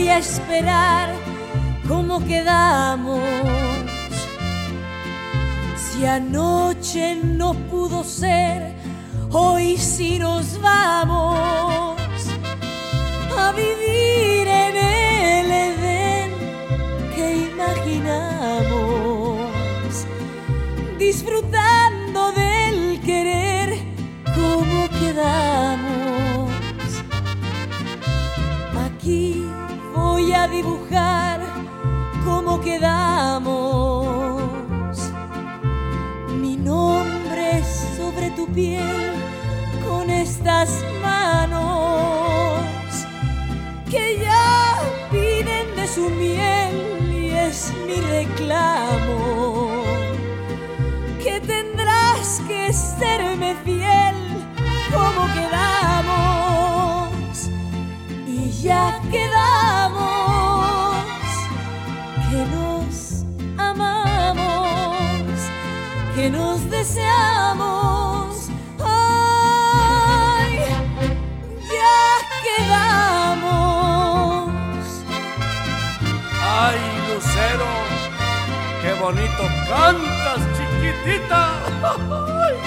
voy esperar cómo quedamos. Si anoche no pudo ser, hoy sí nos vamos a vivir en el Edén que imaginamos, disfrutando voy a dibujar cómo quedamos. Mi nombre sobre tu piel con estas manos que ya piden de su miel y es mi reclamo que tendrás que serme fiel como quedamos y ya quedamos amamos que nos deseamos ay ya quedamos ¡Ay, Lucero! ¡Qué bonito cantas, chiquitita!